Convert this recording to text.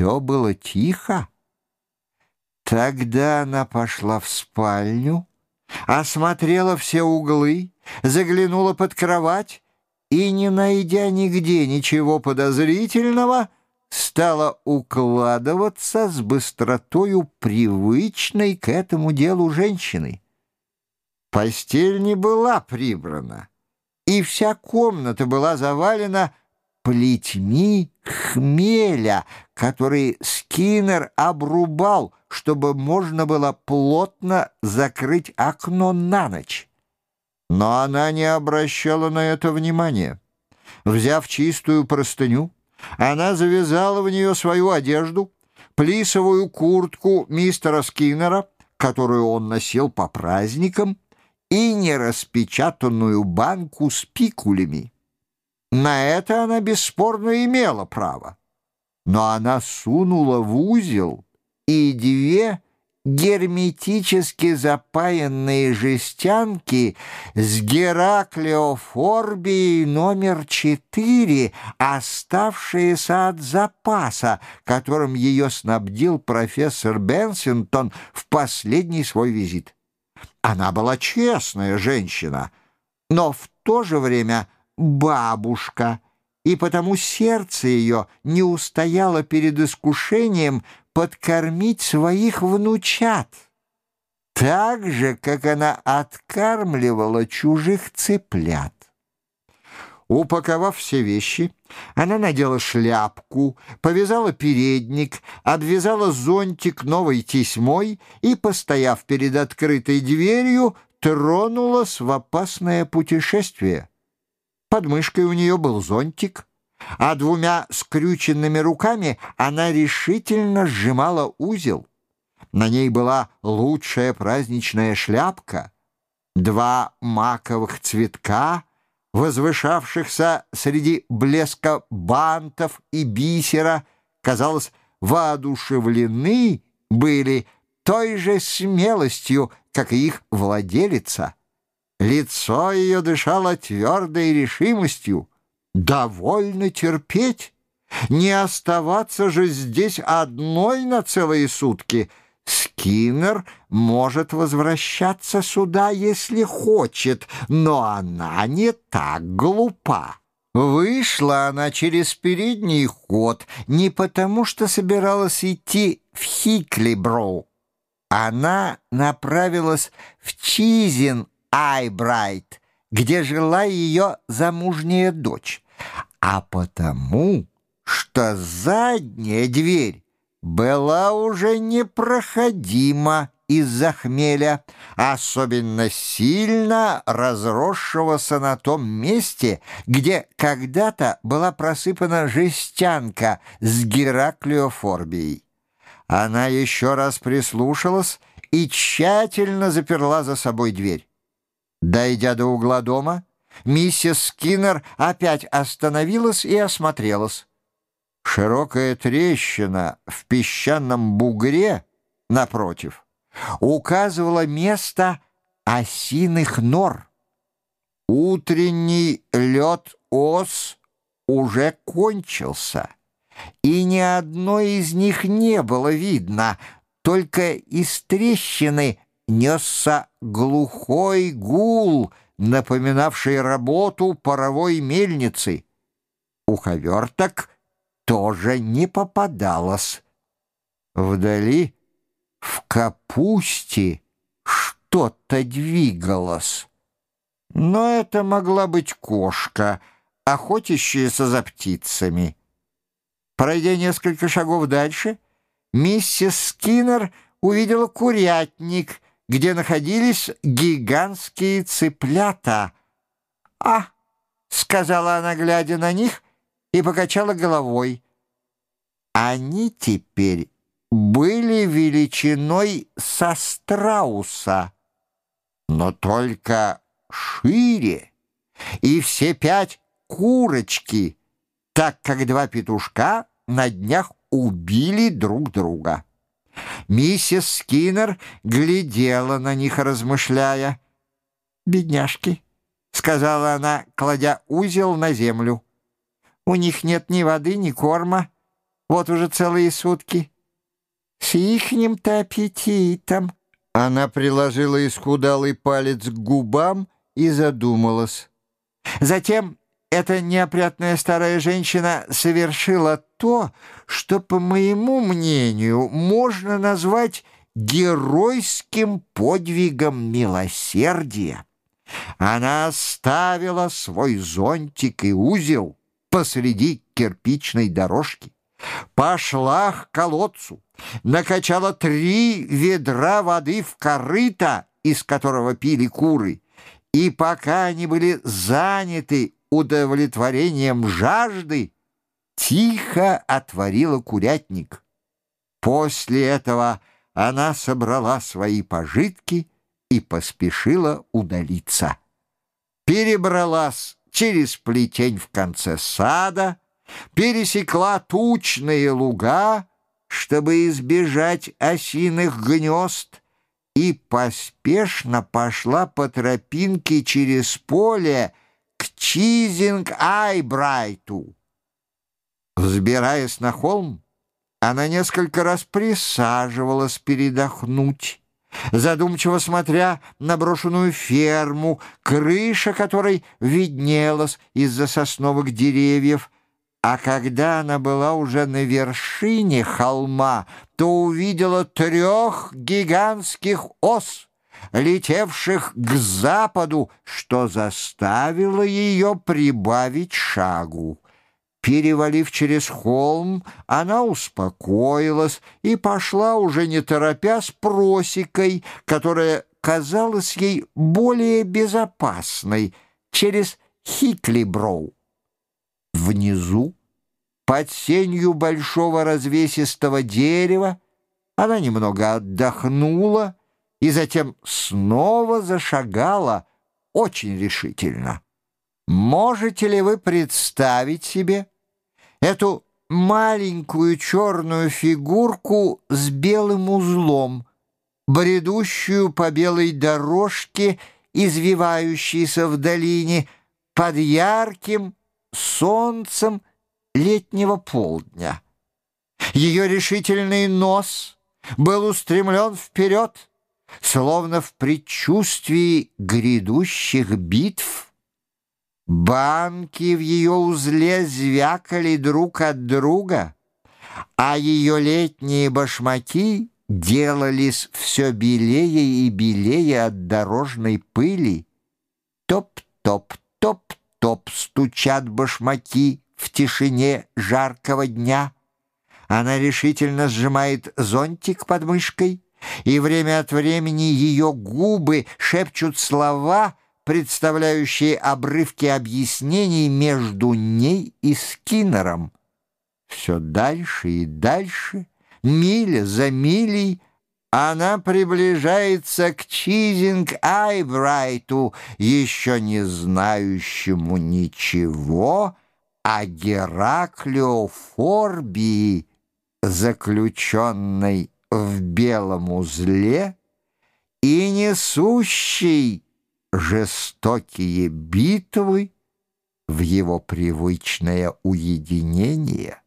все было тихо. Тогда она пошла в спальню, осмотрела все углы, заглянула под кровать и, не найдя нигде ничего подозрительного, стала укладываться с быстротою привычной к этому делу женщины. Постель не была прибрана, и вся комната была завалена плетьми хмеля, который Скиннер обрубал, чтобы можно было плотно закрыть окно на ночь. Но она не обращала на это внимания. Взяв чистую простыню, она завязала в нее свою одежду, плисовую куртку мистера Скиннера, которую он носил по праздникам, и нераспечатанную банку с пикулями. На это она бесспорно имела право. Но она сунула в узел и две герметически запаянные жестянки с Гераклеофорбией номер четыре, оставшиеся от запаса, которым ее снабдил профессор Бенсингтон в последний свой визит. Она была честная женщина, но в то же время бабушка, и потому сердце ее не устояло перед искушением подкормить своих внучат, так же, как она откармливала чужих цыплят. Упаковав все вещи, она надела шляпку, повязала передник, обвязала зонтик новой тесьмой и, постояв перед открытой дверью, тронулась в опасное путешествие. Под мышкой у нее был зонтик, а двумя скрюченными руками она решительно сжимала узел. На ней была лучшая праздничная шляпка, два маковых цветка — возвышавшихся среди блеска бантов и бисера, казалось, воодушевлены были той же смелостью, как и их владелица. Лицо ее дышало твердой решимостью. «Довольно терпеть, не оставаться же здесь одной на целые сутки». Скиннер может возвращаться сюда, если хочет, но она не так глупа. Вышла она через передний ход не потому, что собиралась идти в Хиклиброу. Она направилась в Чизин Айбрайт, где жила ее замужняя дочь, а потому, что задняя дверь была уже непроходима из-за хмеля, особенно сильно разросшегося на том месте, где когда-то была просыпана жестянка с гераклиофорбией. Она еще раз прислушалась и тщательно заперла за собой дверь. Дойдя до угла дома, миссис Скиннер опять остановилась и осмотрелась. Широкая трещина в песчаном бугре, напротив, указывала место осиных нор. Утренний лед ос уже кончился, и ни одной из них не было видно, только из трещины несся глухой гул, напоминавший работу паровой мельницы. Уховерток — тоже не попадалось. Вдали, в капусте, что-то двигалось. Но это могла быть кошка, охотящаяся за птицами. Пройдя несколько шагов дальше, миссис Скиннер увидела курятник, где находились гигантские цыплята. «А!» — сказала она, глядя на них — и покачала головой. Они теперь были величиной со страуса, но только шире, и все пять курочки, так как два петушка на днях убили друг друга. Миссис Скиннер глядела на них, размышляя. «Бедняжки», — сказала она, кладя узел на землю. У них нет ни воды, ни корма. Вот уже целые сутки. С ихним-то аппетитом. Она приложила исхудалый палец к губам и задумалась. Затем эта неопрятная старая женщина совершила то, что, по моему мнению, можно назвать геройским подвигом милосердия. Она оставила свой зонтик и узел посреди кирпичной дорожки пошла к колодцу, накачала три ведра воды в корыто, из которого пили куры, и пока они были заняты удовлетворением жажды, тихо отворила курятник. После этого она собрала свои пожитки и поспешила удалиться. Перебралась через плетень в конце сада, пересекла тучные луга, чтобы избежать осиных гнезд, и поспешно пошла по тропинке через поле к Чизинг-Айбрайту. Взбираясь на холм, она несколько раз присаживалась передохнуть, задумчиво смотря на брошенную ферму, крыша которой виднелась из-за сосновых деревьев, а когда она была уже на вершине холма, то увидела трех гигантских ос, летевших к западу, что заставило ее прибавить шагу. Перевалив через холм, она успокоилась и пошла уже не торопясь просекой, которая казалась ей более безопасной, через Хиклиброу. Внизу, под сенью большого развесистого дерева, она немного отдохнула и затем снова зашагала очень решительно. Можете ли вы представить себе эту маленькую черную фигурку с белым узлом, бредущую по белой дорожке, извивающейся в долине, под ярким солнцем летнего полдня. Ее решительный нос был устремлен вперед, словно в предчувствии грядущих битв. Банки в ее узле звякали друг от друга, а ее летние башмаки делались все белее и белее от дорожной пыли. Топ-топ-топ топ стучат башмаки в тишине жаркого дня. Она решительно сжимает зонтик под мышкой, и время от времени ее губы шепчут слова, представляющие обрывки объяснений между ней и Скиннером. Все дальше и дальше, миля за милей, она приближается к Чизинг-Айбрайту, еще не знающему ничего о Гераклио Форбии, заключенной в белом узле и несущей жестокие битвы в его привычное уединение.